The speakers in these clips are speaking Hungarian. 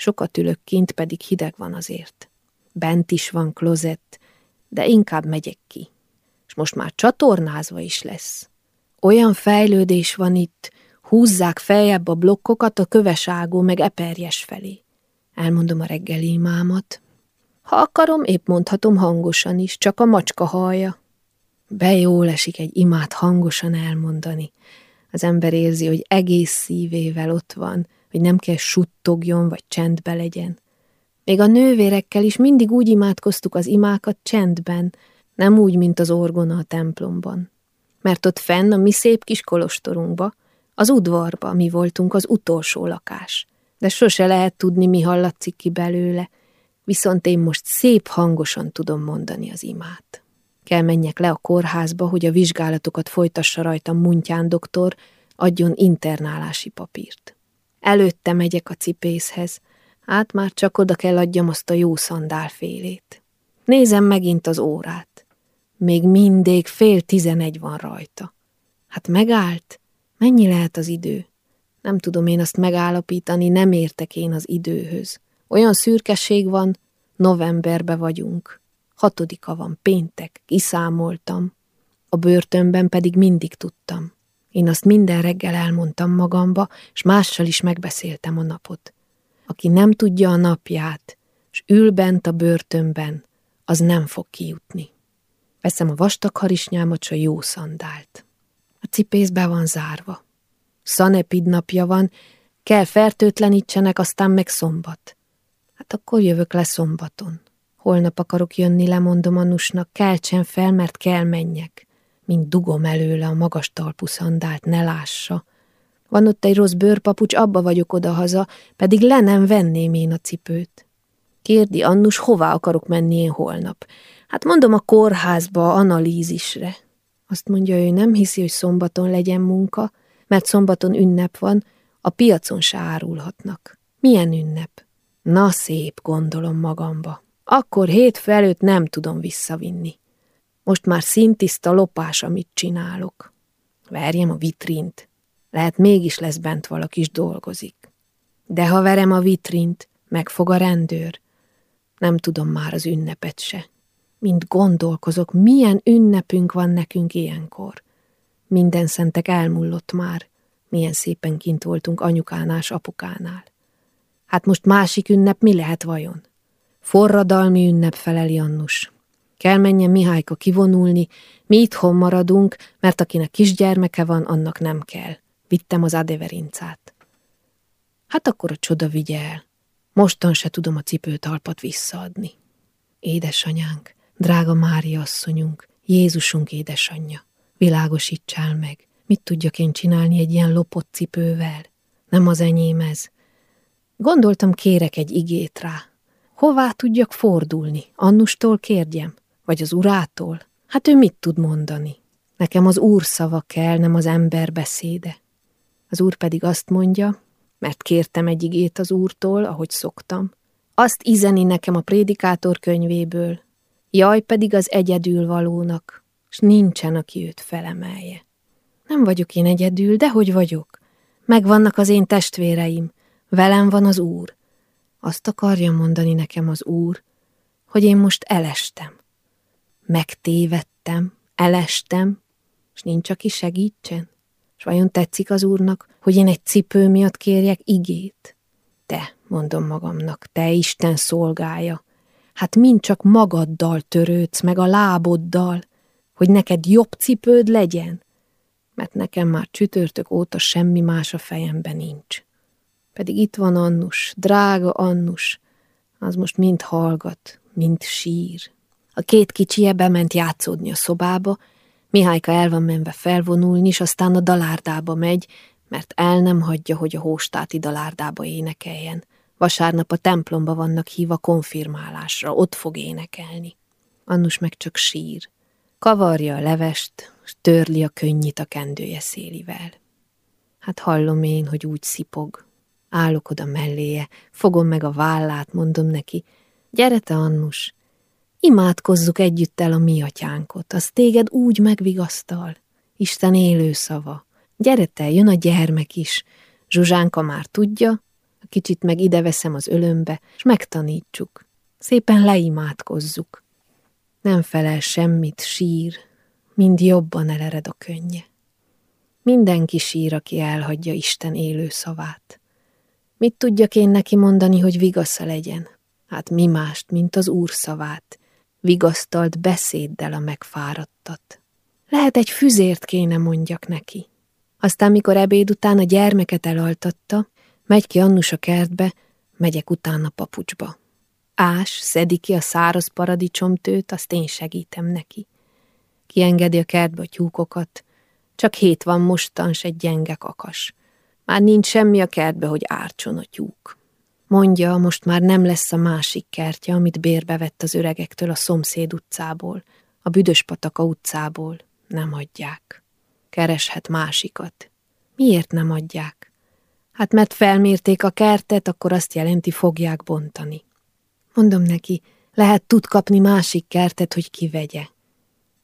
Sokat ülök kint, pedig hideg van azért. Bent is van klozett, de inkább megyek ki. És most már csatornázva is lesz. Olyan fejlődés van itt, húzzák feljebb a blokkokat a köveságó meg eperjes felé. Elmondom a reggeli imámat. Ha akarom, épp mondhatom hangosan is, csak a macska hallja. Be esik egy imát hangosan elmondani. Az ember érzi, hogy egész szívével ott van, hogy nem kell suttogjon vagy csendbe legyen. Még a nővérekkel is mindig úgy imádkoztuk az imákat csendben, nem úgy, mint az orgona a templomban. Mert ott fenn a mi szép kis kolostorunkba, az udvarba mi voltunk az utolsó lakás. De sose lehet tudni, mi hallatszik ki belőle, viszont én most szép hangosan tudom mondani az imát. Kell menjek le a kórházba, hogy a vizsgálatokat folytassa rajtam Muntyán doktor, adjon internálási papírt. Előtte megyek a cipészhez, hát már csak oda kell adjam azt a jó szandálfélét. Nézem megint az órát. Még mindig fél tizenegy van rajta. Hát megállt? Mennyi lehet az idő? Nem tudom én azt megállapítani, nem értek én az időhöz. Olyan szürkeség van, novemberbe vagyunk. Hatodika van, péntek, kiszámoltam. A börtönben pedig mindig tudtam. Én azt minden reggel elmondtam magamba, és mással is megbeszéltem a napot. Aki nem tudja a napját, és ül bent a börtönben, az nem fog kijutni. Veszem a vastag harisnyámat, s a jó szandált. A cipész be van zárva. Szanepid napja van, kell fertőtlenítsenek, aztán meg szombat. Hát akkor jövök le szombaton. Holnap akarok jönni, lemondom Annusnak, keltsen fel, mert kell menjek. Mint dugom előle a magas talpú szandált, ne lássa. Van ott egy rossz bőrpapucs, abba vagyok odahaza, pedig le nem venném én a cipőt. Kérdi Annus, hová akarok menni én holnap. Hát mondom a kórházba, analízisre. Azt mondja, ő nem hiszi, hogy szombaton legyen munka, mert szombaton ünnep van, a piacon se árulhatnak. Milyen ünnep? Na szép, gondolom magamba. Akkor hétfő előtt nem tudom visszavinni. Most már szintiszta lopás, amit csinálok. Verjem a vitrint. Lehet mégis lesz bent valaki is dolgozik. De ha verem a vitrint, megfog a rendőr. Nem tudom már az ünnepet se. Mint gondolkozok, milyen ünnepünk van nekünk ilyenkor. Minden szentek elmullott már. Milyen szépen kint voltunk anyukánál, apukánál. Hát most másik ünnep mi lehet vajon? Forradalmi ünnep feleli Annus. Kell menjen Mihályka kivonulni, mi itthon maradunk, mert akinek kisgyermeke van, annak nem kell. Vittem az adeverincát. Hát akkor a csoda vigye el. Mostan se tudom a cipőtalpat visszaadni. Édesanyánk, drága Mária asszonyunk, Jézusunk édesanyja, világosítsál meg, mit tudjak én csinálni egy ilyen lopott cipővel? Nem az enyém ez. Gondoltam, kérek egy igét rá. Hová tudjak fordulni? Annustól kérjem? Vagy az urától? Hát ő mit tud mondani? Nekem az úr szava kell, nem az ember beszéde. Az úr pedig azt mondja, mert kértem egy igét az úrtól, ahogy szoktam, azt izeni nekem a prédikátor könyvéből, jaj pedig az egyedül valónak, s nincsen, aki őt felemelje. Nem vagyok én egyedül, de hogy vagyok? Megvannak az én testvéreim, velem van az Úr. Azt akarja mondani nekem az Úr, hogy én most elestem. Megtévedtem, elestem, és nincs, aki segítsen. És vajon tetszik az Úrnak, hogy én egy cipő miatt kérjek igét? Te, mondom magamnak, te Isten szolgája, hát mind csak magaddal törődsz, meg a láboddal, hogy neked jobb cipőd legyen, mert nekem már csütörtök óta semmi más a fejemben nincs. Pedig itt van Annus, drága Annus, az most mind hallgat, mind sír. A két kicsie bement játszódni a szobába, Mihályka el van menve felvonulni, és aztán a dalárdába megy, mert el nem hagyja, hogy a hóstáti dalárdába énekeljen. Vasárnap a templomba vannak hívva konfirmálásra, ott fog énekelni. Annus meg csak sír. Kavarja a levest, s törli a könnyit a kendője szélivel. Hát hallom én, hogy úgy szipog. Állok oda melléje, fogom meg a vállát, mondom neki, gyere te, Annus, imádkozzuk együtt el a mi atyánkot, az téged úgy megvigasztal. Isten élő szava. Gyere te, jön a gyermek is. Zsuzsánka már tudja, a kicsit meg ide veszem az ölömbe, és megtanítsuk. Szépen leimádkozzuk. Nem felel semmit, sír, mind jobban elered a könnye. Mindenki sír, aki elhagyja Isten élő szavát. Mit tudjak én neki mondani, hogy vigasza legyen? Hát mi mást, mint az Úr szavát, vigasztalt beszéddel a megfáradtat. Lehet egy füzért kéne mondjak neki. Aztán, mikor ebéd után a gyermeket elaltatta, megy ki Annus a kertbe, megyek utána papucsba. Ás, szedi ki a száraz paradicsomtőt, azt én segítem neki. Kiengedi a kertbe a tyúkokat, csak hét van mostan, s egy gyenge kakas. Már nincs semmi a kertbe, hogy ártson a tyúk. Mondja, most már nem lesz a másik kertje, amit bérbe vett az öregektől a szomszéd utcából, a Büdös Pataka utcából. Nem adják. Kereshet másikat. Miért nem adják? Hát mert felmérték a kertet, akkor azt jelenti, fogják bontani. Mondom neki, lehet tud kapni másik kertet, hogy kivegye.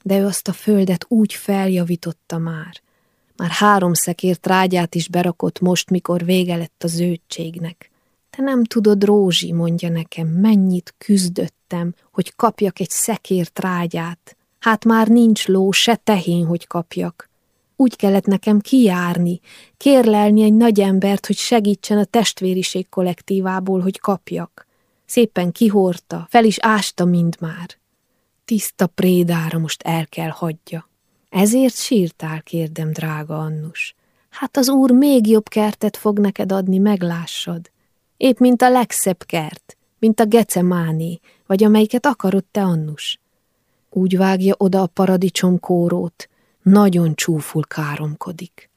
De ő azt a földet úgy feljavította már. Már három szekér trágyát is berakott most, mikor vége lett a zöldségnek. Te nem tudod, Rózsi, mondja nekem, mennyit küzdöttem, hogy kapjak egy szekér trágyát. Hát már nincs ló, se tehén, hogy kapjak. Úgy kellett nekem kijárni, kérlelni egy nagy embert, hogy segítsen a testvériség kollektívából, hogy kapjak. Szépen kihorta, fel is ásta mind már. Tiszta prédára most el kell hagyja. Ezért sírtál, kérdem, drága Annus. Hát az úr még jobb kertet fog neked adni, meglássad. Épp mint a legszebb kert, mint a gecemáné, vagy amelyiket akarod te, Annus. Úgy vágja oda a paradicsom kórót, nagyon csúful káromkodik.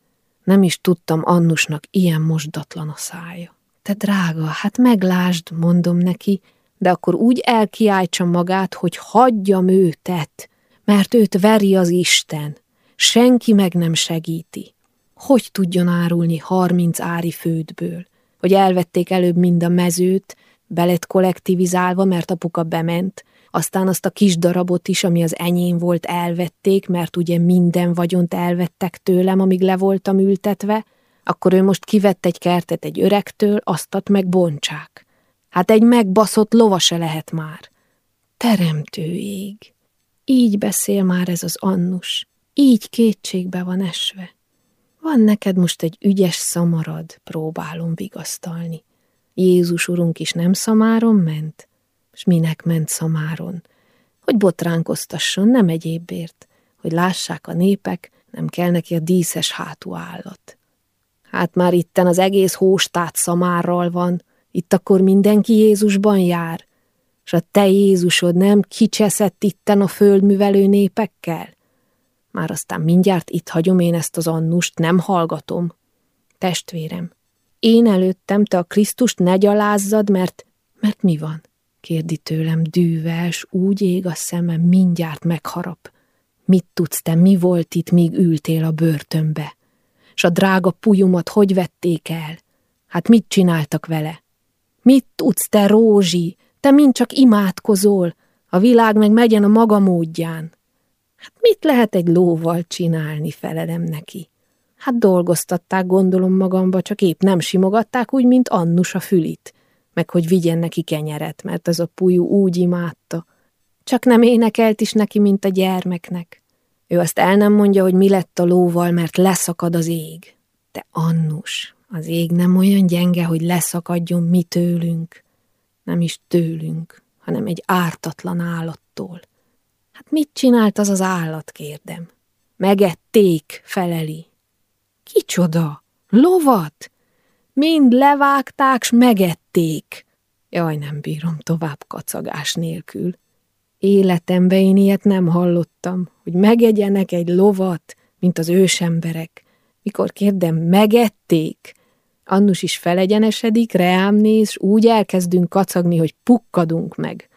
Nem is tudtam Annusnak ilyen mosdatlan a szája. Te drága, hát meglásd, mondom neki, de akkor úgy elkiáltsa magát, hogy hagyjam őtet, mert őt veri az Isten. Senki meg nem segíti. Hogy tudjon árulni harminc ári fődből? Hogy elvették előbb mind a mezőt, belet kollektivizálva, mert apuka bement, aztán azt a kis darabot is, ami az enyém volt, elvették, mert ugye minden vagyont elvettek tőlem, amíg le voltam ültetve, akkor ő most kivett egy kertet egy öregtől, aztat meg bontsák. Hát egy megbaszott lova se lehet már. Teremtő ég. Így beszél már ez az Annus. Így kétségbe van esve. Van neked most egy ügyes szamarad, próbálom vigasztalni. Jézus urunk is nem szamáron ment? S minek ment szamáron? Hogy botránkoztasson, nem egyébért, hogy lássák a népek, nem kell neki a díszes hátú állat. Hát már itten az egész hóstát szamárral van, itt akkor mindenki Jézusban jár, s a te Jézusod nem kicseszett itten a földművelő népekkel? Már aztán mindjárt itt hagyom én ezt az annust, nem hallgatom. Testvérem, én előttem te a Krisztust ne gyalázzad, mert, mert mi van? Kérdi tőlem dűves, úgy ég a szemem, mindjárt megharap. Mit tudsz te, mi volt itt, míg ültél a börtönbe? S a drága pujumat hogy vették el? Hát mit csináltak vele? Mit tudsz te, Rózsi? Te mind csak imádkozol, a világ meg megyen a maga módján. Hát mit lehet egy lóval csinálni, felelem neki. Hát dolgoztatták, gondolom magamba, csak épp nem simogatták úgy, mint Annus a fülit, meg hogy vigyen neki kenyeret, mert az a pujú úgy imádta. Csak nem énekelt is neki, mint a gyermeknek. Ő azt el nem mondja, hogy mi lett a lóval, mert leszakad az ég. De Annus, az ég nem olyan gyenge, hogy leszakadjon mi tőlünk. Nem is tőlünk, hanem egy ártatlan állattól. Hát mit csinált az az állat, kérdem? Megették, feleli. Kicsoda? Lovat? Mind levágták, s megették. Jaj, nem bírom tovább kacagás nélkül. Életemben én ilyet nem hallottam, hogy megegyenek egy lovat, mint az ősemberek. Mikor kérdem, megették? Annus is felegyenesedik, reám néz, s úgy elkezdünk kacagni, hogy pukkadunk meg.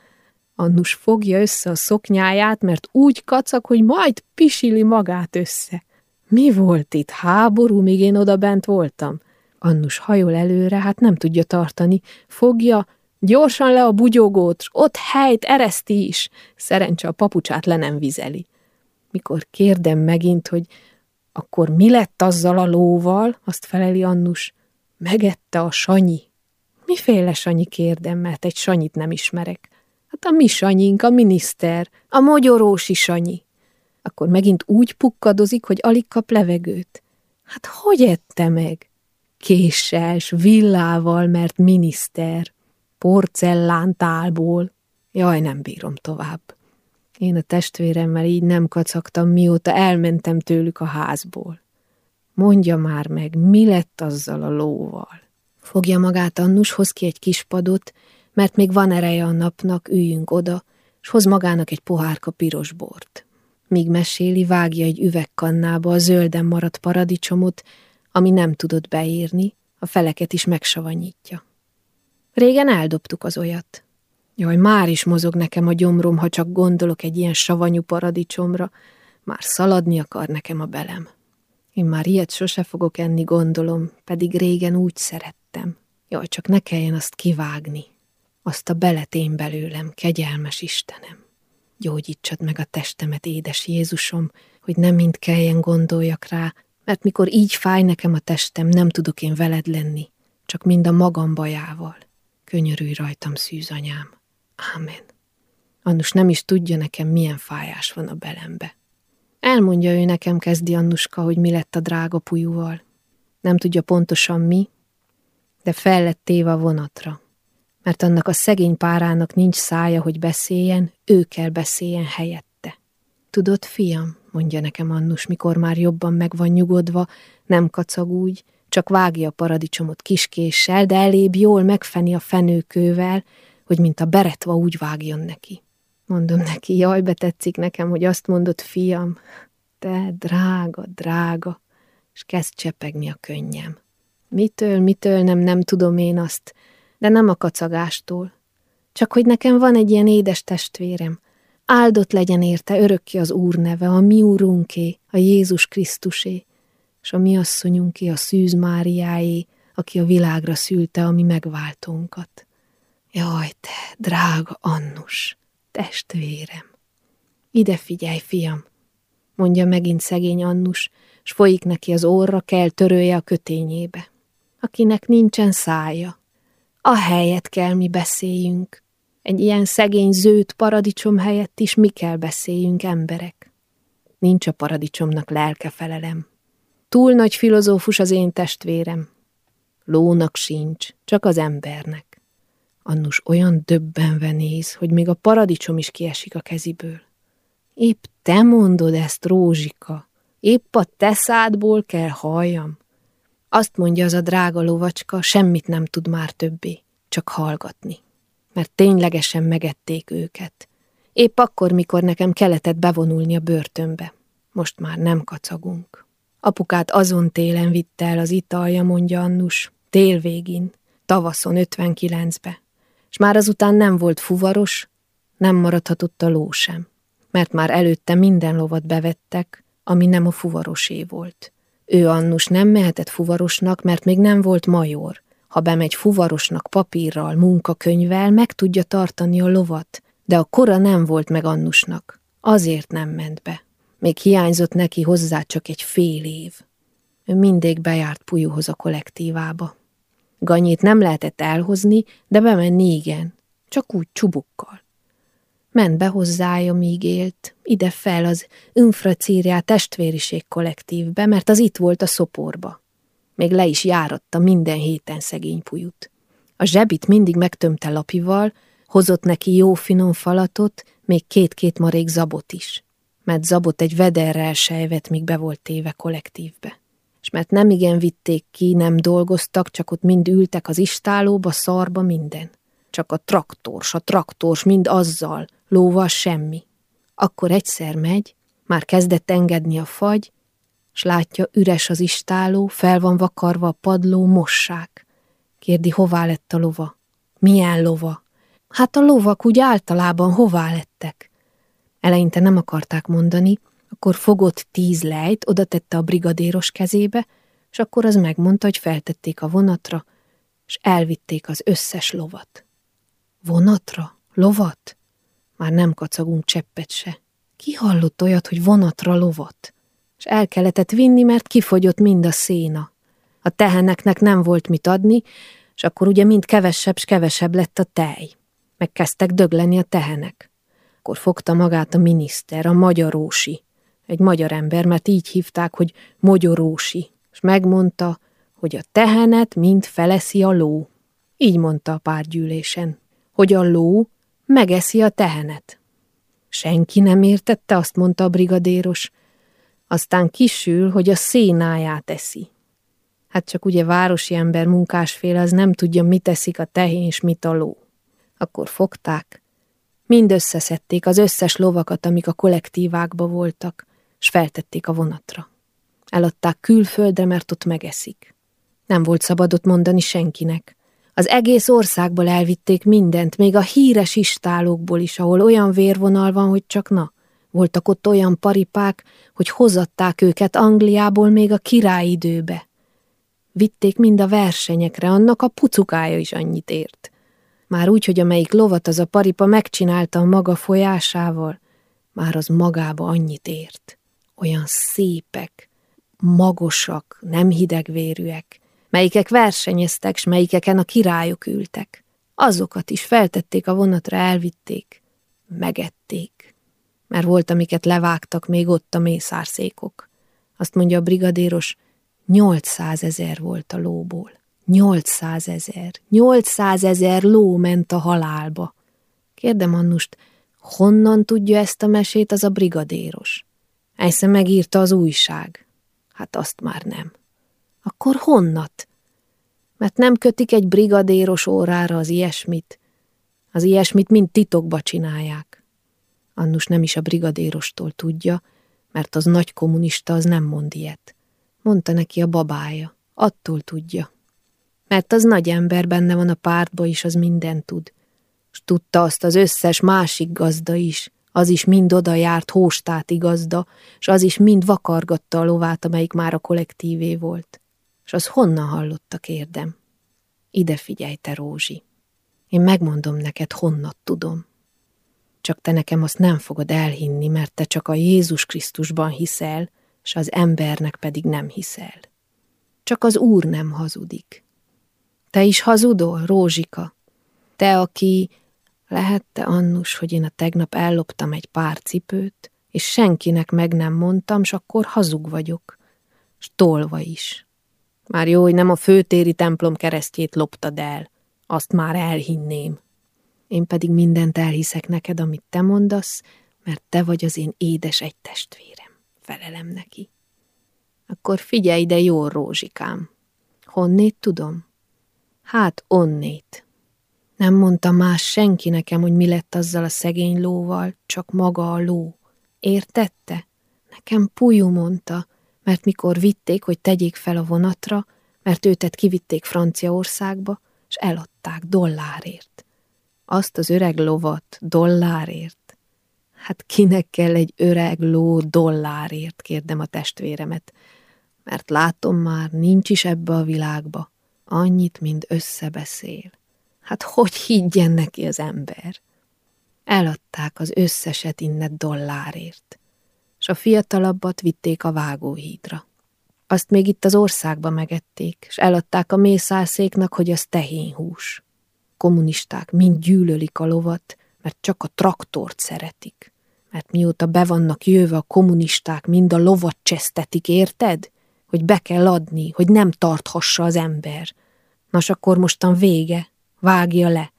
Annus fogja össze a szoknyáját, mert úgy kacag, hogy majd pisili magát össze. Mi volt itt? Háború, míg én oda bent voltam? Annus hajol előre, hát nem tudja tartani. Fogja, gyorsan le a bugyogót, ott helyt ereszti is. Szerencse a papucsát le nem vizeli. Mikor kérdem megint, hogy akkor mi lett azzal a lóval, azt feleli Annus. Megette a Sanyi. Miféle Sanyi kérdem, mert egy Sanyit nem ismerek. Hát a mi Sanyink, a miniszter, a mogyorósi Sanyi. Akkor megint úgy pukkadozik, hogy alig kap levegőt. Hát hogy ette meg? Késsel, s villával, mert miniszter. Porcellántálból. Jaj, nem bírom tovább. Én a testvéremmel így nem kacagtam, mióta elmentem tőlük a házból. Mondja már meg, mi lett azzal a lóval? Fogja magát Annus, hoz ki egy kis padot, mert még van ereje a napnak, üljünk oda, s hoz magának egy pohárka piros bort. Míg meséli, vágja egy üvegkannába a zölden maradt paradicsomot, ami nem tudott beírni, a feleket is megsavanyítja. Régen eldobtuk az olyat. Jaj, már is mozog nekem a gyomrom, ha csak gondolok egy ilyen savanyú paradicsomra, már szaladni akar nekem a belem. Én már ilyet sose fogok enni, gondolom, pedig régen úgy szerettem. Jaj, csak ne kelljen azt kivágni. Azt a beletén belőlem, kegyelmes Istenem. Gyógyítsad meg a testemet, édes Jézusom, hogy nem mind kelljen gondoljak rá, mert mikor így fáj nekem a testem, nem tudok én veled lenni, csak mind a magam bajával. Könyörülj rajtam, szűzanyám. Ámen. Annus nem is tudja nekem, milyen fájás van a belembe. Elmondja ő nekem, kezdi Annuska, hogy mi lett a drága pujúval. Nem tudja pontosan mi, de fel lett téve a vonatra. Mert annak a szegény párának nincs szája, hogy beszéljen, ő kell beszéljen helyette. Tudod, fiam, mondja nekem Annus, mikor már jobban meg van nyugodva, nem kacag úgy, csak vágja a paradicsomot kiskéssel, de elébb jól megfeni a fenőkővel, hogy mint a beretva úgy vágjon neki. Mondom neki, jaj, betetszik nekem, hogy azt mondod, fiam, te drága, drága, és kezd csepegni a könnyem. Mitől, mitől nem, nem tudom én azt, de nem a kacagástól. Csak hogy nekem van egy ilyen édes testvérem, áldott legyen érte örökké az Úr neve, a mi Úrunké, a Jézus Krisztusé, és a mi asszonyunké, a Szűz Máriáé, aki a világra szülte a mi megváltónkat. Jaj, te, drága Annus, testvérem! Ide figyelj, fiam, mondja megint szegény Annus, s folyik neki az orra, kell törölje a kötényébe. Akinek nincsen szája, a helyet kell mi beszéljünk. Egy ilyen szegény zöld paradicsom helyett is mi kell beszéljünk, emberek. Nincs a paradicsomnak lelke felelem. Túl nagy filozófus az én testvérem. Lónak sincs, csak az embernek. Annus olyan döbbenve néz, hogy még a paradicsom is kiesik a keziből. Épp te mondod ezt, Rózsika, épp a te szádból kell halljam. Azt mondja az a drága lovacska, semmit nem tud már többé, csak hallgatni. Mert ténylegesen megették őket. Épp akkor, mikor nekem kellett bevonulni a börtönbe. Most már nem kacagunk. Apukát azon télen vitte el az italja, mondja Annus, tél végén, tavaszon 59-be. És már azután nem volt fuvaros, nem maradhatott a ló sem, mert már előtte minden lovat bevettek, ami nem a fuvarosé volt. Ő Annus nem mehetett fuvarosnak, mert még nem volt major. Ha bemegy fuvarosnak papírral, munkakönyvvel, meg tudja tartani a lovat, de a kora nem volt meg Annusnak. Azért nem ment be. Még hiányzott neki hozzá csak egy fél év. Ő mindig bejárt Pujuhoz a kollektívába. Ganyét nem lehetett elhozni, de bemenni igen, csak úgy csubukkal. Ment be hozzája, míg élt, ide fel az infracíriá testvériség kollektívbe, mert az itt volt a szoporba. Még le is járatta minden héten szegény pujut. A zsebit mindig megtömte lapival, hozott neki jó finom falatot, még két-két marék zabot is. Mert zabot egy vederrel sejvet, míg be volt téve kollektívbe. És mert nem igen vitték ki, nem dolgoztak, csak ott mind ültek az istálóba, szarba, minden. Csak a traktors, a traktors, mind azzal, lóval semmi. Akkor egyszer megy, már kezdett engedni a fagy, s látja, üres az istáló, fel van vakarva a padló, mossák. Kérdi, hová lett a lova? Milyen lova? Hát a lovak úgy általában hová lettek? Eleinte nem akarták mondani, akkor fogott tíz lejt, oda tette a brigadéros kezébe, és akkor az megmondta, hogy feltették a vonatra, és elvitték az összes lovat. Vonatra? Lovat? Már nem kacagunk cseppet se. Ki hallott olyat, hogy vonatra lovat? És el kellett vinni, mert kifogyott mind a széna. A teheneknek nem volt mit adni, és akkor ugye mind kevesebb s kevesebb lett a tej. Megkezdtek dögleni a tehenek. Akkor fogta magát a miniszter, a magyarósi, egy magyar ember, mert így hívták, hogy mogyorósi, és megmondta, hogy a tehenet mind feleszi a ló. Így mondta a párgyűlésen, hogy a ló megeszi a tehenet. Senki nem értette, azt mondta a brigadéros. Aztán kisül, hogy a szénáját eszi. Hát csak ugye városi ember munkásféle az nem tudja, mit eszik a tehén és mit a ló. Akkor fogták, mind összeszedték az összes lovakat, amik a kollektívákba voltak, s feltették a vonatra. Eladták külföldre, mert ott megeszik. Nem volt szabadott mondani senkinek. Az egész országból elvitték mindent, még a híres istálókból is, ahol olyan vérvonal van, hogy csak na. Voltak ott olyan paripák, hogy hozatták őket Angliából még a király időbe. Vitték mind a versenyekre, annak a pucukája is annyit ért. Már úgy, hogy amelyik lovat az a paripa megcsinálta a maga folyásával, már az magába annyit ért. Olyan szépek, magosak, nem hidegvérűek, melyikek versenyeztek, s melyikeken a királyok ültek. Azokat is feltették a vonatra, elvitték, megették. Mert volt, amiket levágtak még ott a mészárszékok. Azt mondja a brigadéros, 800 ezer volt a lóból. 800 ezer. 800 ezer ló ment a halálba. Kérdem Annust, honnan tudja ezt a mesét az a brigadéros? Egyszer megírta az újság. Hát azt már nem. Akkor honnat? Mert nem kötik egy brigadéros órára az ilyesmit. Az ilyesmit mind titokba csinálják. Annus nem is a brigadérostól tudja, mert az nagy kommunista az nem mond ilyet. Mondta neki a babája. Attól tudja. Mert az nagy ember benne van a pártba is, az minden tud. S tudta azt az összes másik gazda is, az is mind oda járt hóstáti gazda, s az is mind vakargatta a lovát, amelyik már a kollektívé volt. És az honnan hallotta, kérdem? Ide figyelj, te Rózsi. Én megmondom neked, honnat tudom. Csak te nekem azt nem fogod elhinni, mert te csak a Jézus Krisztusban hiszel, s az embernek pedig nem hiszel. Csak az Úr nem hazudik. Te is hazudol, Rózsika? Te, aki lehet te annus, hogy én a tegnap elloptam egy pár cipőt, és senkinek meg nem mondtam, s akkor hazug vagyok, s tolva is. Már jó, hogy nem a főtéri templom keresztjét loptad el, azt már elhinném. Én pedig mindent elhiszek neked, amit te mondasz, mert te vagy az én édes egy testvérem felelem neki. Akkor figyelj ide jó Rózsikám. Honnét tudom? Hát onnét. Nem mondta más senki nekem, hogy mi lett azzal a szegény lóval, csak maga a ló. Értette? Nekem Pujú mondta, mert mikor vitték, hogy tegyék fel a vonatra, mert őtet kivitték Franciaországba, és eladták dollárért. Azt az öreg lovat dollárért. Hát kinek kell egy öreg ló dollárért, kérdem a testvéremet, mert látom már, nincs is ebbe a világba, annyit, mint összebeszél. Hát hogy higgyen neki az ember? Eladták az összeset innet dollárért, és a fiatalabbat vitték a vágóhídra. Azt még itt az országba megették, és eladták a mészárszéknak, hogy az tehénhús. Kommunisták mind gyűlölik a lovat, mert csak a traktort szeretik mert mióta be vannak jöve a kommunisták, mind a lovat csesztetik, érted? Hogy be kell adni, hogy nem tarthassa az ember. Nas akkor mostan vége, vágja le.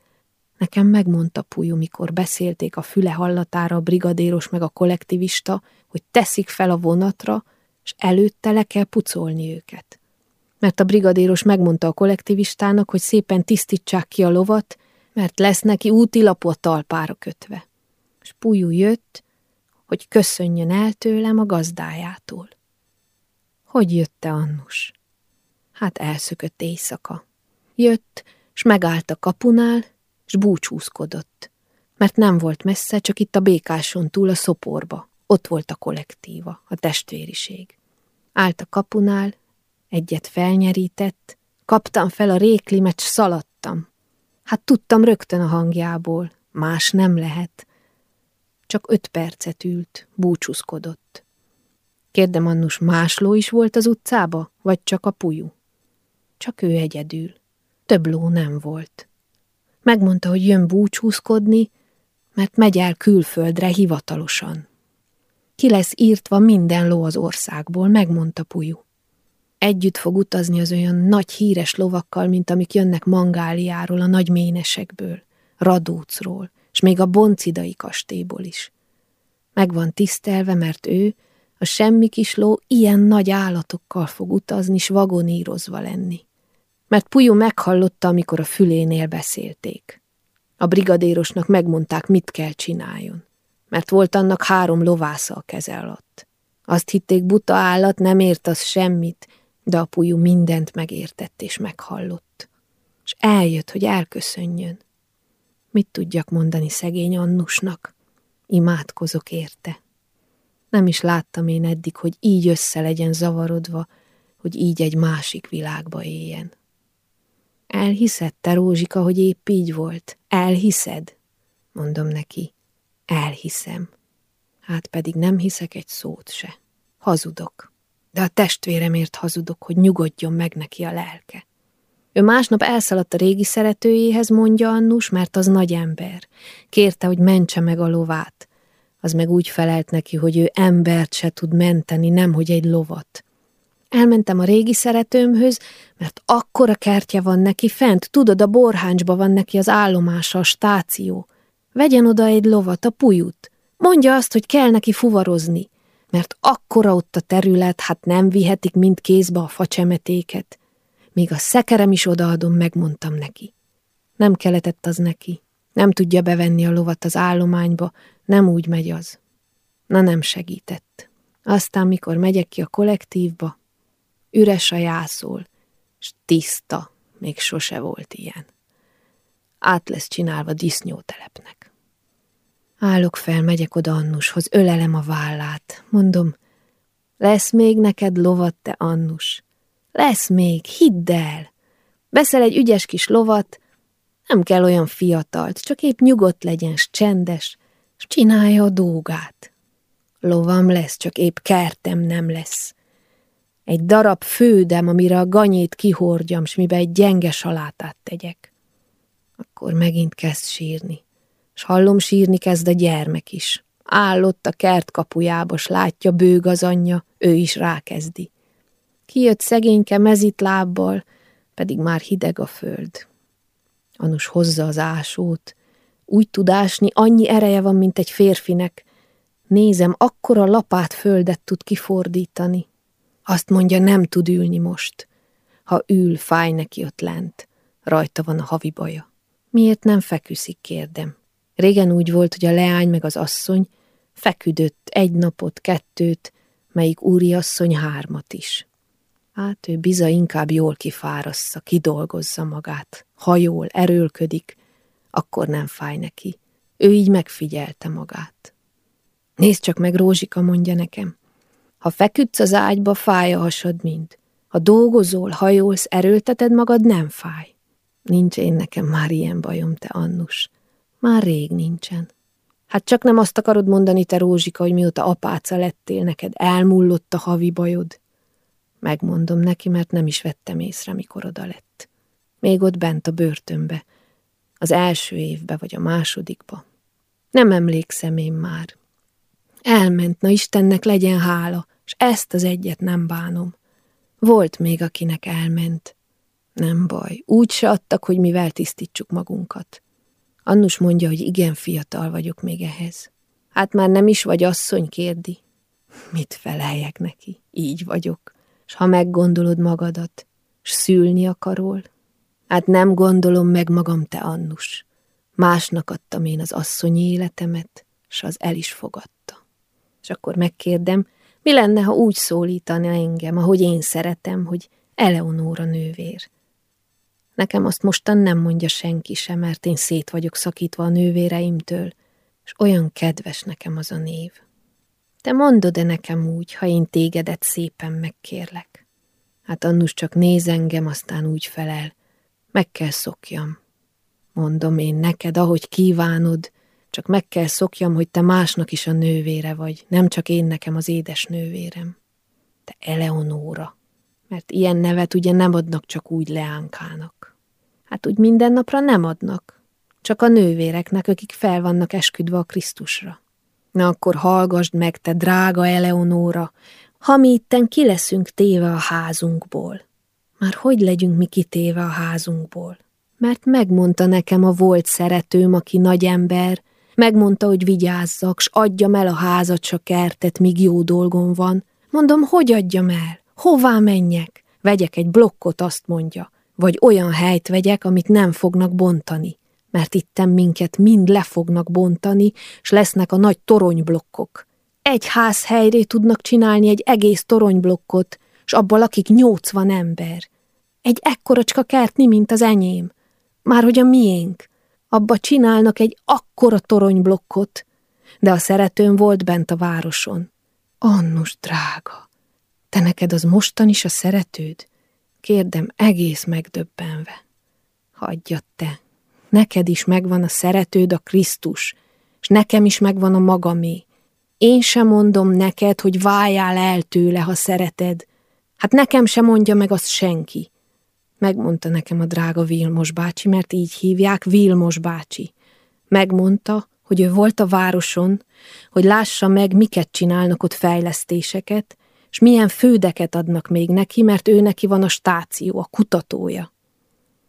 Nekem megmondta Pujú, mikor beszélték a füle hallatára a brigadéros meg a kollektivista, hogy teszik fel a vonatra, és előtte le kell pucolni őket. Mert a brigadéros megmondta a kollektivistának, hogy szépen tisztítsák ki a lovat, mert lesz neki úti lapot a talpára kötve. És Pujú jött, hogy köszönjön el tőlem a gazdájától. Hogy jött-e Annus? Hát elszökött éjszaka. Jött, s megállt a kapunál, s búcsúzkodott, mert nem volt messze, csak itt a békáson túl a szoporba. Ott volt a kollektíva, a testvériség. Állt a kapunál, egyet felnyerített, kaptam fel a réklimet, szaladtam. Hát tudtam rögtön a hangjából, más nem lehet, csak öt percet ült, búcsúzkodott. Kérdem Annus, másló is volt az utcába, vagy csak a pujú? Csak ő egyedül. Több ló nem volt. Megmondta, hogy jön búcsúzkodni, mert megy el külföldre hivatalosan. Ki lesz írtva minden ló az országból, megmondta Pujú. Együtt fog utazni az olyan nagy híres lovakkal, mint amik jönnek Mangáliáról, a nagy ménesekből, Radócról, és még a Boncidai kastélyból is. Meg van tisztelve, mert ő, a semmi kis ló ilyen nagy állatokkal fog utazni, s vagonírozva lenni. Mert Pujú meghallotta, amikor a fülénél beszélték. A brigadérosnak megmondták, mit kell csináljon, mert volt annak három lovásza a keze alatt. Azt hitték, buta állat, nem ért az semmit, de a pujú mindent megértett és meghallott. És eljött, hogy elköszönjön. Mit tudjak mondani szegény Annusnak? Imádkozok érte. Nem is láttam én eddig, hogy így össze legyen zavarodva, hogy így egy másik világba éljen. Elhiszed, te Rózsika, hogy épp így volt? Elhiszed? Mondom neki. Elhiszem. Hát pedig nem hiszek egy szót se. Hazudok. De a testvéremért hazudok, hogy nyugodjon meg neki a lelke. Ő másnap elszaladt a régi szeretőjéhez, mondja Annus, mert az nagy ember. Kérte, hogy mentse meg a lovát. Az meg úgy felelt neki, hogy ő embert se tud menteni, nem hogy egy lovat. Elmentem a régi szeretőmhöz, mert akkora kertje van neki fent, tudod, a borháncsba van neki az állomása, a stáció. Vegyen oda egy lovat, a pujut. Mondja azt, hogy kell neki fuvarozni, mert akkora ott a terület, hát nem vihetik mind kézbe a facsemetéket. Még a szekerem is odaadom, megmondtam neki. Nem keletett az neki. Nem tudja bevenni a lovat az állományba, nem úgy megy az. Na nem segített. Aztán, mikor megyek ki a kollektívba, üres a jászol, s tiszta, még sose volt ilyen. Át lesz csinálva disznótelepnek. Állok fel, megyek oda Annushoz, ölelem a vállát. Mondom, lesz még neked lovat, te Annus? Lesz még, hidd el! Beszel egy ügyes kis lovat, nem kell olyan fiatalt, csak épp nyugodt legyen, s csendes, s csinálja a dolgát. Lovam lesz, csak épp kertem nem lesz. Egy darab fődem, amire a ganyét kihordjam, s mibe egy gyenge salátát tegyek. Akkor megint kezd sírni, s hallom sírni kezd a gyermek is. Állott a kert kapujába, s látja bőg az anyja, ő is rákezdi. Kijött szegényke mezit lábbal, pedig már hideg a föld. Anus hozza az ásót, úgy tud ásni, annyi ereje van, mint egy férfinek. Nézem, akkora lapát földet tud kifordítani. Azt mondja, nem tud ülni most. Ha ül, fáj neki ott lent. Rajta van a havi baja. Miért nem feküszik, kérdem. Régen úgy volt, hogy a leány meg az asszony feküdött egy napot, kettőt, melyik úri asszony hármat is. Hát ő biza inkább jól kifárassza, kidolgozza magát. Ha jól, erőlködik, akkor nem fáj neki. Ő így megfigyelte magát. Nézd csak meg, Rózsika, mondja nekem. Ha feküdsz az ágyba, fáj a hasad mind. Ha dolgozol, hajolsz, erőlteted magad, nem fáj. Nincs én nekem már ilyen bajom, te Annus. Már rég nincsen. Hát csak nem azt akarod mondani, te Rózsika, hogy mióta apáca lettél, neked elmullott a havi bajod. Megmondom neki, mert nem is vettem észre, mikor oda lett. Még ott bent a börtönbe, az első évbe vagy a másodikba. Nem emlékszem én már. Elment, na Istennek legyen hála, és ezt az egyet nem bánom. Volt még, akinek elment. Nem baj, úgy se adtak, hogy mivel tisztítsuk magunkat. Annus mondja, hogy igen fiatal vagyok még ehhez. Hát már nem is vagy asszony, kérdi. Mit feleljek neki? Így vagyok. S ha meggondolod magadat, s szülni akarol, hát nem gondolom meg magam, te Annus. Másnak adtam én az asszonyi életemet, s az el is fogadta. És akkor megkérdem, mi lenne, ha úgy szólítana engem, ahogy én szeretem, hogy Eleonóra nővér. Nekem azt mostan nem mondja senki sem, mert én szét vagyok szakítva a nővéreimtől, és olyan kedves nekem az a név. Te mondod-e nekem úgy, ha én tégedet szépen megkérlek? Hát Annus csak néz engem, aztán úgy felel. Meg kell szokjam. Mondom én neked, ahogy kívánod, csak meg kell szokjam, hogy te másnak is a nővére vagy, nem csak én nekem az édes nővérem. Te Eleonóra, mert ilyen nevet ugye nem adnak csak úgy leánkának. Hát úgy minden napra nem adnak, csak a nővéreknek, akik fel vannak esküdve a Krisztusra. Na akkor hallgasd meg, te drága Eleonóra, ha mi itten ki leszünk téve a házunkból. Már hogy legyünk mi kitéve a házunkból? Mert megmondta nekem a volt szeretőm, aki nagy ember, megmondta, hogy vigyázzak, s adjam el a házat, s a kertet, míg jó dolgom van. Mondom, hogy adjam el? Hová menjek? Vegyek egy blokkot, azt mondja. Vagy olyan helyt vegyek, amit nem fognak bontani. Mert itten minket mind le fognak bontani, s lesznek a nagy toronyblokkok. Egy ház helyré tudnak csinálni egy egész toronyblokkot, s abban lakik nyolcvan ember. Egy ekkoracska kertni, mint az enyém. Már hogy a miénk. Abba csinálnak egy akkora toronyblokkot, de a szeretőm volt bent a városon. Annus, drága, te neked az mostan is a szeretőd? Kérdem egész megdöbbenve. Hagyjad te, neked is megvan a szeretőd a Krisztus, és nekem is megvan a magamé. Én sem mondom neked, hogy váljál el tőle, ha szereted. Hát nekem sem mondja meg azt senki. Megmondta nekem a drága Vilmos bácsi, mert így hívják Vilmos bácsi. Megmondta, hogy ő volt a városon, hogy lássa meg, miket csinálnak ott fejlesztéseket, és milyen fődeket adnak még neki, mert ő neki van a stáció, a kutatója.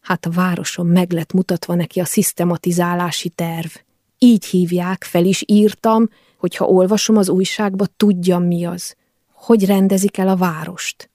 Hát a városon meg lett mutatva neki a szisztematizálási terv. Így hívják, fel is írtam, hogy ha olvasom az újságba, tudjam mi az. Hogy rendezik el a várost.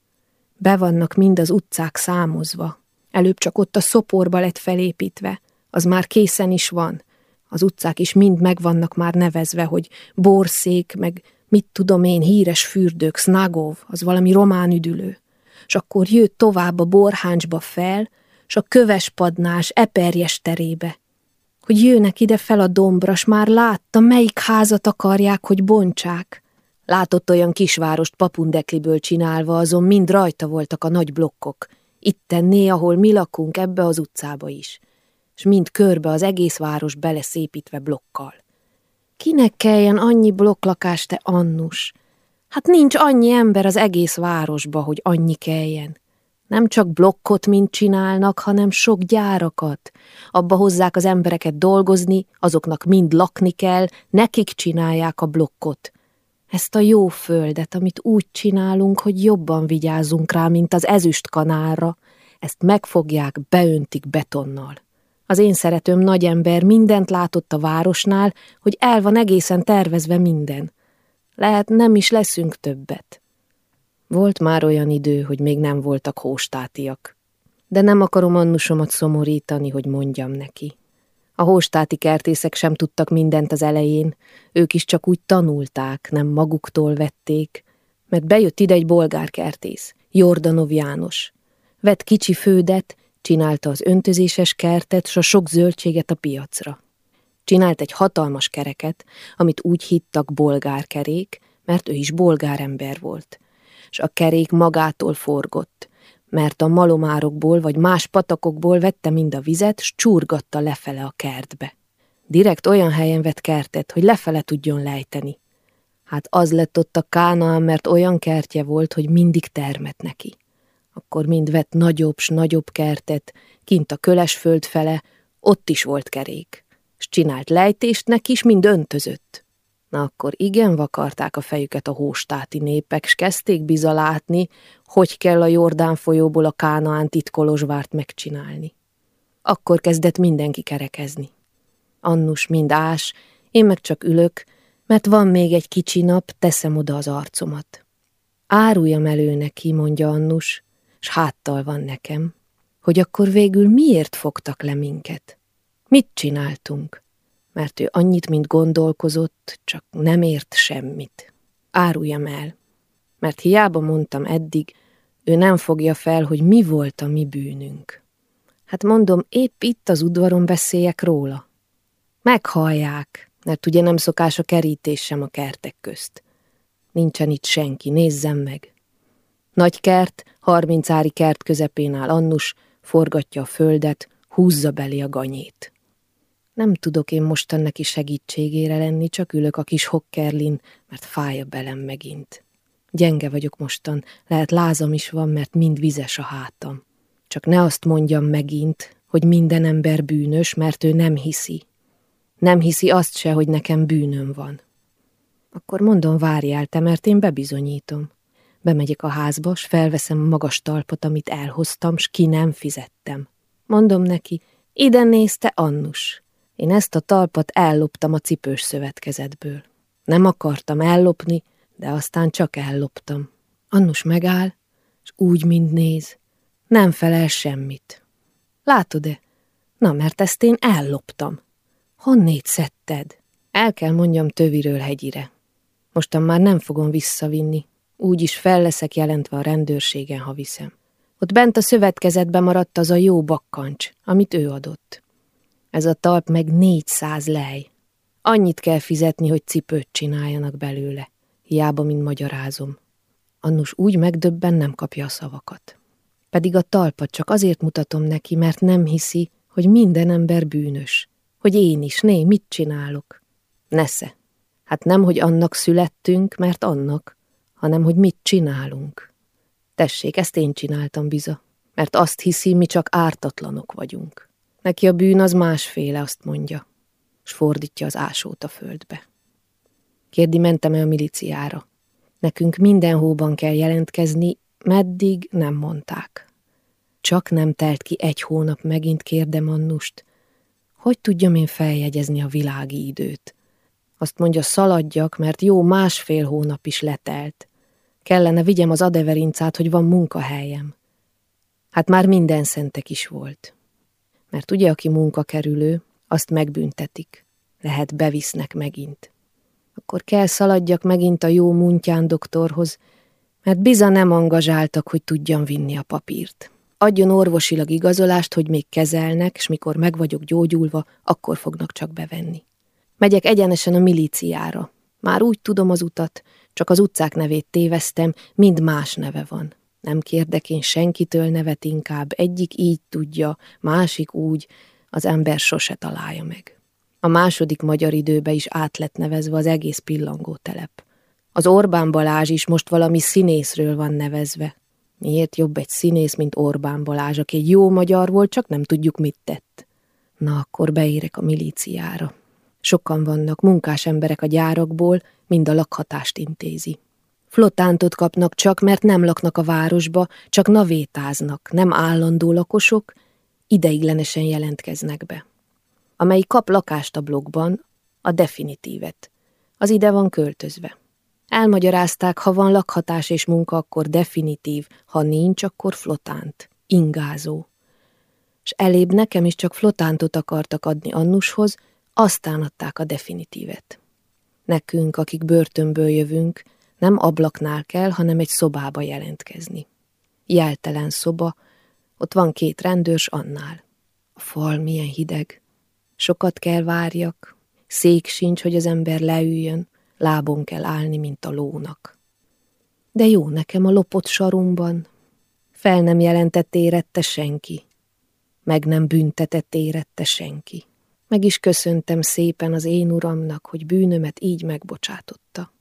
Be vannak mind az utcák számozva. Előbb csak ott a szoporba lett felépítve. Az már készen is van. Az utcák is mind megvannak már nevezve, hogy borszék, meg mit tudom én, híres fürdők, Snagov, az valami román üdülő. És akkor jött tovább a borháncsba fel, s a kövespadnás, eperjes terébe. Hogy jönnek ide fel a dombra, s már látta, melyik házat akarják, hogy bontsák. Látott olyan kisvárost papundekliből csinálva, azon mind rajta voltak a nagy blokkok. Ittenné, ahol mi lakunk, ebbe az utcába is. S mind körbe az egész város beleszépítve blokkal. Kinek kelljen annyi blokklakás, te Annus? Hát nincs annyi ember az egész városba, hogy annyi kelljen. Nem csak blokkot mint csinálnak, hanem sok gyárakat. Abba hozzák az embereket dolgozni, azoknak mind lakni kell, nekik csinálják a blokkot. Ezt a jó földet, amit úgy csinálunk, hogy jobban vigyázunk rá, mint az ezüst kanálra, ezt megfogják, beöntik betonnal. Az én szeretőm nagy ember mindent látott a városnál, hogy el van egészen tervezve minden. Lehet nem is leszünk többet. Volt már olyan idő, hogy még nem voltak hóstátiak. De nem akarom annusomat szomorítani, hogy mondjam neki. A hóstáti kertészek sem tudtak mindent az elején, ők is csak úgy tanulták, nem maguktól vették, mert bejött ide egy bolgár kertész, Jordanov János. Vett kicsi fődet, csinálta az öntözéses kertet, s a sok zöldséget a piacra. Csinált egy hatalmas kereket, amit úgy hittak bolgár kerék, mert ő is bolgár ember volt, és a kerék magától forgott, mert a malomárokból vagy más patakokból vette mind a vizet, s csurgatta lefele a kertbe. Direkt olyan helyen vett kertet, hogy lefele tudjon lejteni. Hát az lett ott a Kánaán, mert olyan kertje volt, hogy mindig termett neki. Akkor mind vett nagyobb s nagyobb kertet, kint a köles föld fele, ott is volt kerék, s csinált lejtést neki is, mind öntözött. Na akkor igen vakarták a fejüket a hóstáti népek, s kezdték bizalátni, hogy kell a Jordán folyóból a Kánaán titkolozsvárt megcsinálni. Akkor kezdett mindenki kerekezni. Annus mind ás, én meg csak ülök, mert van még egy kicsi nap, teszem oda az arcomat. Áruljam elő neki, mondja Annus, s háttal van nekem, hogy akkor végül miért fogtak le minket? Mit csináltunk? mert ő annyit, mint gondolkozott, csak nem ért semmit. Áruljam el, mert hiába mondtam eddig, ő nem fogja fel, hogy mi volt a mi bűnünk. Hát mondom, épp itt az udvaron beszéljek róla. Meghallják, mert ugye nem szokás a kerítés sem a kertek közt. Nincsen itt senki, nézzem meg. Nagy kert, harmincári kert közepén áll Annus, forgatja a földet, húzza belé a ganyét. Nem tudok én mostan neki segítségére lenni, csak ülök a kis hokkerlin, mert fáj a belem megint. Gyenge vagyok mostan, lehet lázam is van, mert mind vizes a hátam. Csak ne azt mondjam megint, hogy minden ember bűnös, mert ő nem hiszi. Nem hiszi azt se, hogy nekem bűnöm van. Akkor mondom, várjál te, mert én bebizonyítom. Bemegyek a házba, s felveszem a magas talpot, amit elhoztam, s ki nem fizettem. Mondom neki, ide nézte Annus. Én ezt a talpat elloptam a cipős szövetkezetből. Nem akartam ellopni, de aztán csak elloptam. Annus megáll, és úgy mind néz. Nem felel semmit. Látod-e? Na, mert ezt én elloptam. Honnét szedted? El kell mondjam töviről hegyire. Mostan már nem fogom visszavinni. Úgy is fel leszek jelentve a rendőrségen, ha viszem. Ott bent a szövetkezetben maradt az a jó bakkancs, amit ő adott. Ez a talp meg négyszáz lej. Annyit kell fizetni, hogy cipőt csináljanak belőle. Hiába, mint magyarázom. Annus úgy megdöbben nem kapja a szavakat. Pedig a talpat csak azért mutatom neki, mert nem hiszi, hogy minden ember bűnös. Hogy én is, né, mit csinálok? Nesze. Hát nem, hogy annak születtünk, mert annak, hanem, hogy mit csinálunk. Tessék, ezt én csináltam biza, mert azt hiszi, mi csak ártatlanok vagyunk. Neki a bűn az másféle, azt mondja, s fordítja az ásót a földbe. Kérdi, mentem-e a miliciára. Nekünk minden hóban kell jelentkezni, meddig nem mondták. Csak nem telt ki egy hónap, megint kérdem Annust, hogy tudjam én feljegyezni a világi időt? Azt mondja, szaladjak, mert jó másfél hónap is letelt. Kellene vigyem az adeverincát, hogy van munkahelyem. Hát már minden szentek is volt. Mert ugye, aki munkakerülő, azt megbüntetik. Lehet bevisznek megint. Akkor kell szaladjak megint a jó muntján doktorhoz, mert biza nem angazsáltak, hogy tudjam vinni a papírt. Adjon orvosilag igazolást, hogy még kezelnek, és mikor meg vagyok gyógyulva, akkor fognak csak bevenni. Megyek egyenesen a milíciára. Már úgy tudom az utat, csak az utcák nevét téveztem, mind más neve van. Nem kérdek én senkitől nevet inkább, egyik így tudja, másik úgy, az ember sose találja meg. A második magyar időbe is át lett nevezve az egész pillangó telep. Az Orbán Balázs is most valami színészről van nevezve. Miért jobb egy színész, mint Orbán Balázs, aki egy jó magyar volt, csak nem tudjuk, mit tett. Na, akkor beérek a milíciára. Sokan vannak, munkás emberek a gyárakból, mind a lakhatást intézi. Flotántot kapnak csak, mert nem laknak a városba, csak navétáznak, nem állandó lakosok, ideiglenesen jelentkeznek be. Amely kap lakást a blogban, a definitívet. Az ide van költözve. Elmagyarázták, ha van lakhatás és munka, akkor definitív, ha nincs, akkor flotánt, ingázó. És elébb nekem is csak flotántot akartak adni Annushoz, aztán adták a definitívet. Nekünk, akik börtönből jövünk, nem ablaknál kell, hanem egy szobába jelentkezni. Jeltelen szoba, ott van két rendőrs annál. A fal milyen hideg. Sokat kell várjak, szék sincs, hogy az ember leüljön, lábon kell állni, mint a lónak. De jó nekem a lopott sarumban. Fel nem jelentett érette senki. Meg nem büntetett érette senki. Meg is köszöntem szépen az én uramnak, hogy bűnömet így megbocsátotta.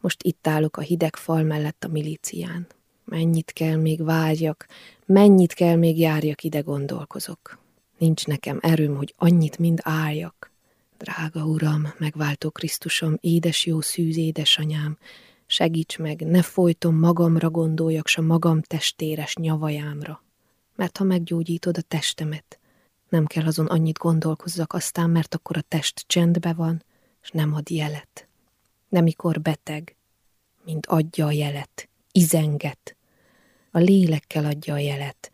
Most itt állok a hideg fal mellett a milícián. Mennyit kell még várjak, mennyit kell még járjak, ide gondolkozok. Nincs nekem erőm, hogy annyit mind álljak. Drága Uram, megváltó Krisztusom, édes jó szűz édesanyám, segíts meg, ne folyton magamra gondoljak, s a magam testéres nyavajámra. Mert ha meggyógyítod a testemet, nem kell azon annyit gondolkozzak aztán, mert akkor a test csendbe van, és nem ad jelet. De mikor beteg, mint adja a jelet, izenget, a lélekkel adja a jelet,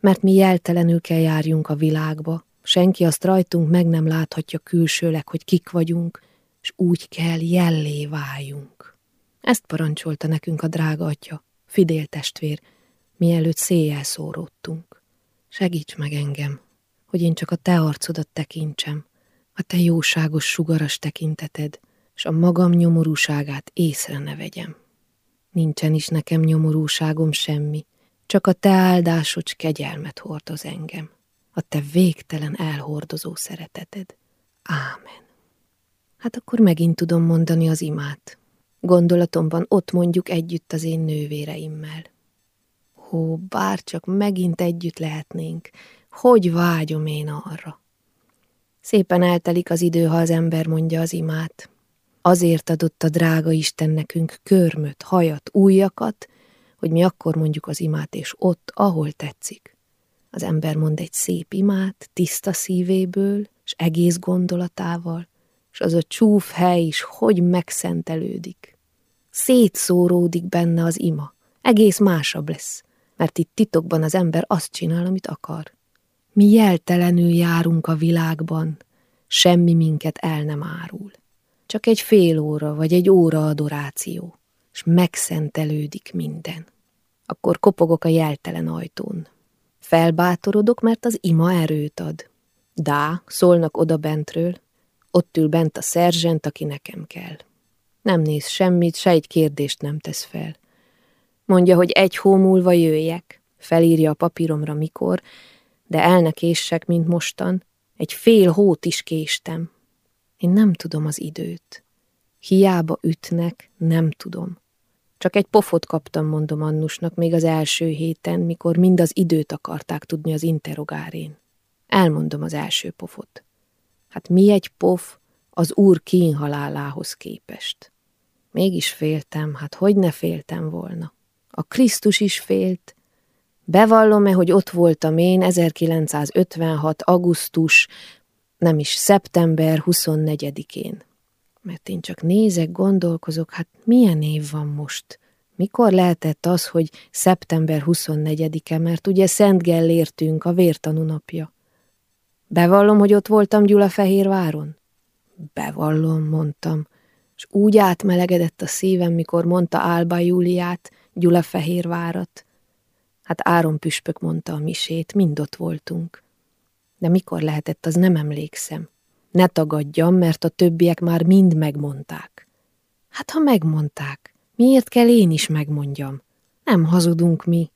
mert mi jeltelenül kell járjunk a világba, senki azt rajtunk meg nem láthatja külsőleg, hogy kik vagyunk, és úgy kell jellé váljunk. Ezt parancsolta nekünk a drága atya, Fidél testvér, mielőtt széjjel szóródtunk. Segíts meg engem, hogy én csak a te arcodat tekintsem, a te jóságos sugaras tekinteted, és a magam nyomorúságát észre ne vegyem. Nincsen is nekem nyomorúságom semmi, csak a te áldásod kegyelmet hordoz engem, a te végtelen elhordozó szereteted. Ámen. Hát akkor megint tudom mondani az imát. Gondolatomban ott mondjuk együtt az én nővéreimmel. Ó, bárcsak megint együtt lehetnénk, Hogy vágyom én arra? Szépen eltelik az idő, ha az ember mondja az imát. Azért adott a drága Isten nekünk körmöt, hajat, újakat, hogy mi akkor mondjuk az imát, és ott, ahol tetszik. Az ember mond egy szép imát, tiszta szívéből, és egész gondolatával, és az a csúf hely is hogy megszentelődik. Szétszóródik benne az ima, egész másabb lesz, mert itt titokban az ember azt csinál, amit akar. Mi jeltelenül járunk a világban, semmi minket el nem árul. Csak egy fél óra vagy egy óra adoráció, és megszentelődik minden. Akkor kopogok a jeltelen ajtón. Felbátorodok, mert az ima erőt ad. Dá, szólnak oda bentről, ott ül bent a szerzsent, aki nekem kell. Nem néz semmit, se egy kérdést nem tesz fel. Mondja, hogy egy hó múlva jöjjek. Felírja a papíromra mikor, de el ne késsek, mint mostan. Egy fél hót is késtem. Én nem tudom az időt. Hiába ütnek, nem tudom. Csak egy pofot kaptam, mondom Annusnak, még az első héten, mikor mind az időt akarták tudni az interrogárén. Elmondom az első pofot. Hát mi egy pof az úr kínhalálához képest? Mégis féltem, hát hogy ne féltem volna? A Krisztus is félt. Bevallom-e, hogy ott voltam én 1956. augusztus, nem is szeptember 24-én. Mert én csak nézek, gondolkozok, hát milyen év van most? Mikor lehetett az, hogy szeptember 24-e, mert ugye Szent Gellértünk, a vértanú napja. Bevallom, hogy ott voltam Gyulafehérváron? Bevallom, mondtam, és úgy átmelegedett a szívem, mikor mondta Álba Júliát, Gyulafehérvárat. Hát Áron püspök mondta a misét, mind ott voltunk. De mikor lehetett, az nem emlékszem. Ne tagadjam, mert a többiek már mind megmondták. Hát ha megmondták, miért kell én is megmondjam? Nem hazudunk mi.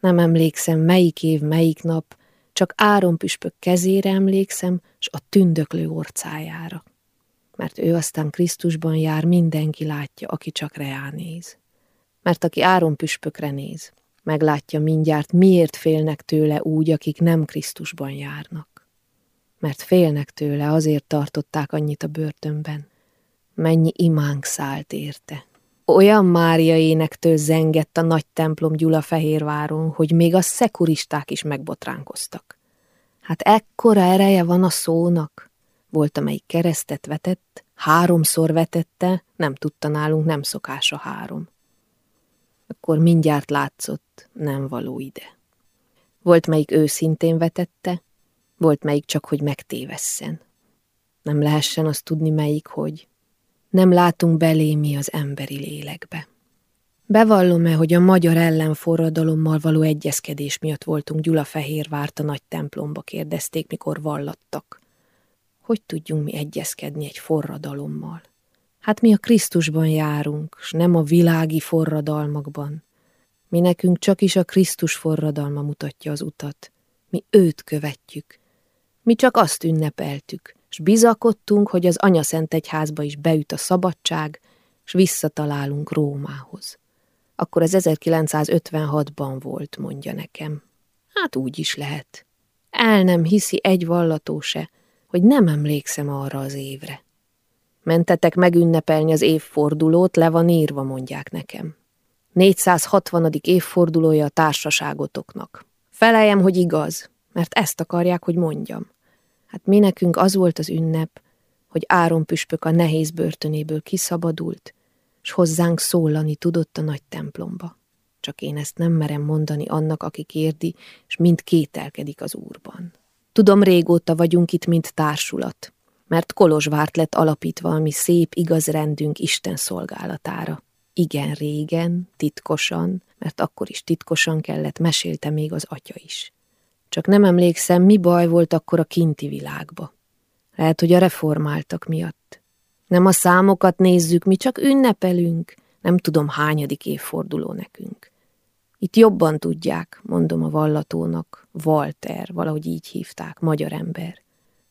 Nem emlékszem, melyik év, melyik nap, csak Áron püspök kezére emlékszem, s a tündöklő orcájára. Mert ő aztán Krisztusban jár, mindenki látja, aki csak reá néz. Mert aki Áron püspökre néz, meglátja mindjárt, miért félnek tőle úgy, akik nem Krisztusban járnak. Mert félnek tőle, azért tartották annyit a börtönben. Mennyi imánk szállt érte. Olyan Mária énektől zengett a nagy templom Gyulafehérváron, hogy még a szekuristák is megbotránkoztak. Hát ekkora ereje van a szónak. Volt, amelyik keresztet vetett, háromszor vetette, nem tudta nálunk, nem szokás a három. Akkor mindjárt látszott, nem való ide. Volt, melyik őszintén vetette, volt, melyik csak, hogy megtévesszen. Nem lehessen azt tudni, melyik, hogy nem látunk belé mi az emberi lélekbe. Bevallom-e, hogy a magyar ellenforradalommal való egyezkedés miatt voltunk Gyulafehérvárt a nagy templomba kérdezték, mikor vallattak. Hogy tudjunk mi egyezkedni egy forradalommal? Hát mi a Krisztusban járunk, s nem a világi forradalmakban. Mi nekünk csak is a Krisztus forradalma mutatja az utat. Mi őt követjük. Mi csak azt ünnepeltük, s bizakodtunk, hogy az Szent Egyházba is beüt a szabadság, s visszatalálunk Rómához. Akkor ez 1956-ban volt, mondja nekem. Hát úgy is lehet. El nem hiszi egy vallató se, hogy nem emlékszem arra az évre. Mentetek megünnepelni az évfordulót, le van írva, mondják nekem. 460. évfordulója a társaságotoknak. Feleljem, hogy igaz, mert ezt akarják, hogy mondjam. Hát mi nekünk az volt az ünnep, hogy Áron püspök a nehéz börtönéből kiszabadult, s hozzánk szólani tudott a nagy templomba. Csak én ezt nem merem mondani annak, aki kérdi, és mind kételkedik az úrban. Tudom, régóta vagyunk itt, mint társulat, mert Kolozsvárt lett alapítva, ami szép, igaz rendünk Isten szolgálatára. Igen, régen, titkosan, mert akkor is titkosan kellett, mesélte még az atya is. Csak nem emlékszem, mi baj volt akkor a kinti világba. Lehet, hogy a reformáltak miatt. Nem a számokat nézzük, mi csak ünnepelünk. Nem tudom, hányadik évforduló nekünk. Itt jobban tudják, mondom a vallatónak, Walter, valahogy így hívták, magyar ember.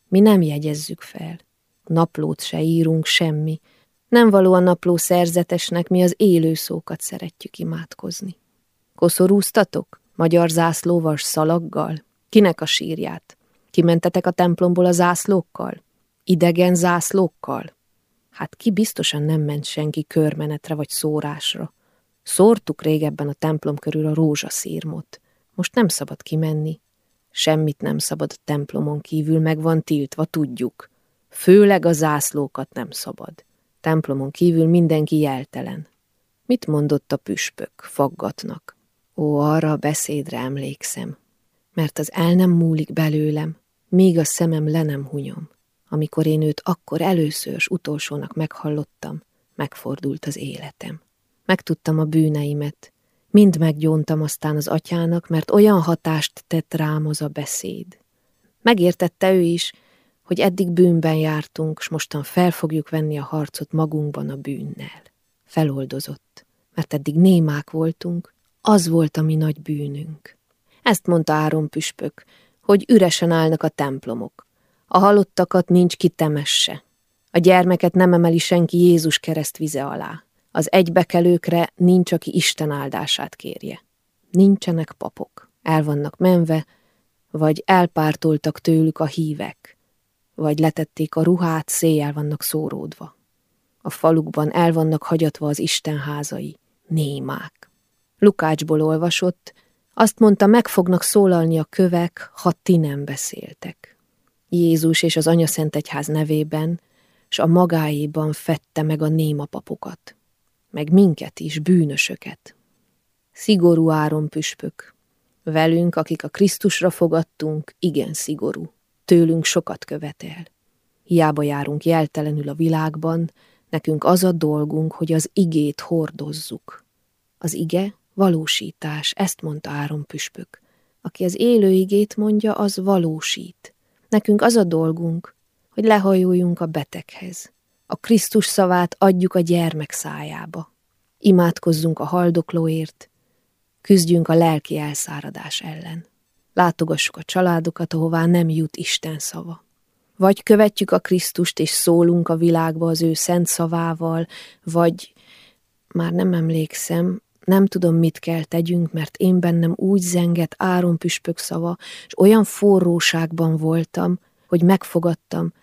Mi nem jegyezzük fel. Naplót se írunk, semmi. Nem való a napló szerzetesnek, mi az élő szókat szeretjük imádkozni. Koszorúztatok? Magyar zászlóvas szalaggal? Kinek a sírját? Kimentetek a templomból a zászlókkal? Idegen zászlókkal? Hát ki biztosan nem ment senki körmenetre vagy szórásra. Szórtuk régebben a templom körül a rózsaszírmot. Most nem szabad kimenni. Semmit nem szabad a templomon kívül, meg van tiltva, tudjuk. Főleg a zászlókat nem szabad. Templomon kívül mindenki jeltelen. Mit mondott a püspök, faggatnak? Ó, arra a beszédre emlékszem, mert az el nem múlik belőlem, míg a szemem le nem hunyom. Amikor én őt akkor először utolsónak meghallottam, megfordult az életem. Megtudtam a bűneimet, mind meggyóntam aztán az atyának, mert olyan hatást tett rám az a beszéd. Megértette ő is, hogy eddig bűnben jártunk, s mostan fel fogjuk venni a harcot magunkban a bűnnel. Feloldozott, mert eddig némák voltunk, az volt a mi nagy bűnünk. Ezt mondta Áron püspök, hogy üresen állnak a templomok. A halottakat nincs ki temesse. A gyermeket nem emeli senki Jézus kereszt vize alá. Az egybekelőkre nincs, aki Isten áldását kérje. Nincsenek papok, el vannak menve, vagy elpártoltak tőlük a hívek, vagy letették a ruhát, széjjel vannak szóródva. A falukban el vannak hagyatva az Isten házai, némák. Lukácsból olvasott, azt mondta, meg fognak szólalni a kövek, ha ti nem beszéltek. Jézus és az Anya Szent Egyház nevében, s a magáéban fette meg a néma papokat, meg minket is, bűnösöket. Szigorú áron püspök. Velünk, akik a Krisztusra fogadtunk, igen szigorú. Tőlünk sokat követel. Hiába járunk jeltelenül a világban, nekünk az a dolgunk, hogy az igét hordozzuk. Az ige valósítás, ezt mondta Áron püspök. Aki az élő igét mondja, az valósít. Nekünk az a dolgunk, hogy lehajuljunk a beteghez. A Krisztus szavát adjuk a gyermek szájába. Imádkozzunk a haldoklóért, küzdjünk a lelki elszáradás ellen. Látogassuk a családokat, ahová nem jut Isten szava. Vagy követjük a Krisztust és szólunk a világba az ő szent szavával, vagy már nem emlékszem, nem tudom, mit kell tegyünk, mert én bennem úgy zengett Áron püspök szava, és olyan forróságban voltam, hogy megfogadtam,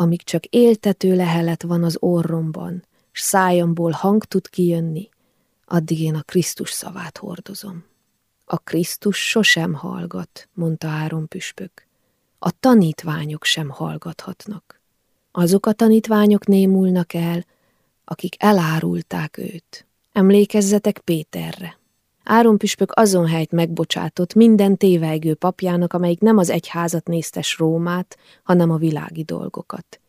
amíg csak éltető lehelet van az orromban, s szájamból hang tud kijönni, addig én a Krisztus szavát hordozom. A Krisztus sosem hallgat, mondta Áron püspök. A tanítványok sem hallgathatnak. Azok a tanítványok némulnak el, akik elárulták őt. Emlékezzetek Péterre. Áron püspök azon helyt megbocsátott minden tévejgő papjának, amelyik nem az egyházat néztes Rómát, hanem a világi dolgokat.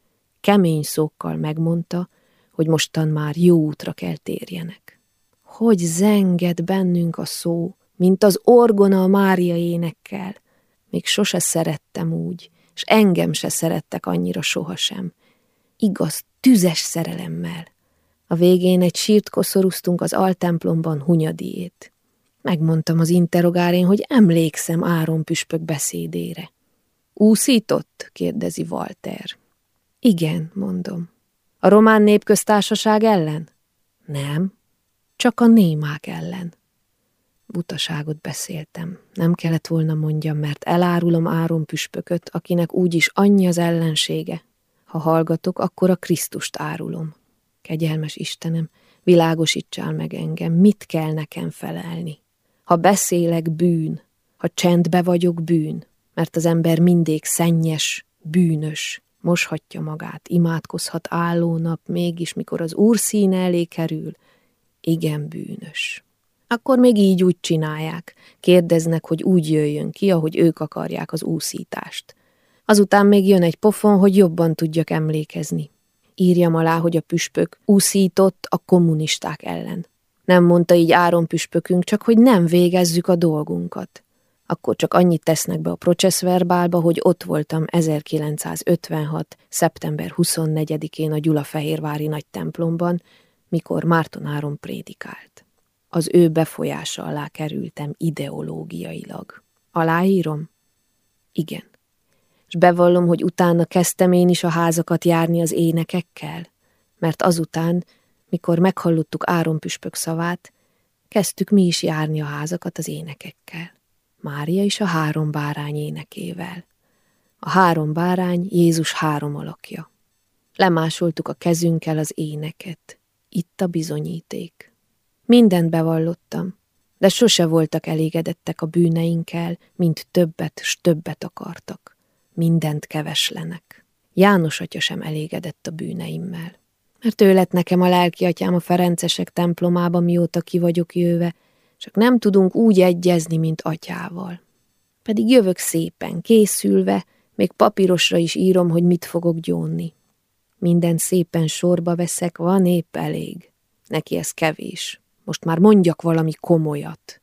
Kemény szókkal megmondta, hogy mostan már jó útra kell térjenek. Hogy zenged bennünk a szó, mint az orgona a Mária énekkel. Még sose szerettem úgy, és engem se szerettek annyira sohasem. Igaz, tüzes szerelemmel. A végén egy sírt koszorúztunk az altemplomban Hunyadiét. Megmondtam az interrogárén, hogy emlékszem Áron püspök beszédére. Úszított? kérdezi Walter. Igen, mondom. A román népköztársaság ellen? Nem, csak a némák ellen. Butaságot beszéltem. Nem kellett volna mondjam, mert elárulom Áron püspököt, akinek úgyis annyi az ellensége. Ha hallgatok, akkor a Krisztust árulom. Kegyelmes Istenem, világosítsál meg engem, mit kell nekem felelni. Ha beszélek, bűn, ha csendbe vagyok, bűn, mert az ember mindig szennyes, bűnös, moshatja magát, imádkozhat álló nap, mégis mikor az úr színe elé kerül, igen bűnös. Akkor még így úgy csinálják, kérdeznek, hogy úgy jöjjön ki, ahogy ők akarják az úszítást. Azután még jön egy pofon, hogy jobban tudjak emlékezni írjam alá, hogy a püspök úszított a kommunisták ellen. Nem mondta így Áron püspökünk, csak hogy nem végezzük a dolgunkat. Akkor csak annyit tesznek be a processzverbálba, hogy ott voltam 1956. szeptember 24-én a Gyulafehérvári nagy templomban, mikor Márton Áron prédikált. Az ő befolyása alá kerültem ideológiailag. Aláírom? Igen és bevallom, hogy utána kezdtem én is a házakat járni az énekekkel, mert azután, mikor meghallottuk Áron püspök szavát, kezdtük mi is járni a házakat az énekekkel. Mária is a három bárány énekével. A három bárány Jézus három alakja. Lemásoltuk a kezünkkel az éneket. Itt a bizonyíték. Mindent bevallottam, de sose voltak elégedettek a bűneinkkel, mint többet s többet akartak. Mindent keveslenek. János atya sem elégedett a bűneimmel. Mert ő lett nekem a lelki atyám a Ferencesek templomába, mióta ki vagyok jöve, csak nem tudunk úgy egyezni, mint atyával. Pedig jövök szépen, készülve, még papírosra is írom, hogy mit fogok gyónni. Minden szépen sorba veszek, van épp elég. Neki ez kevés. Most már mondjak valami komolyat.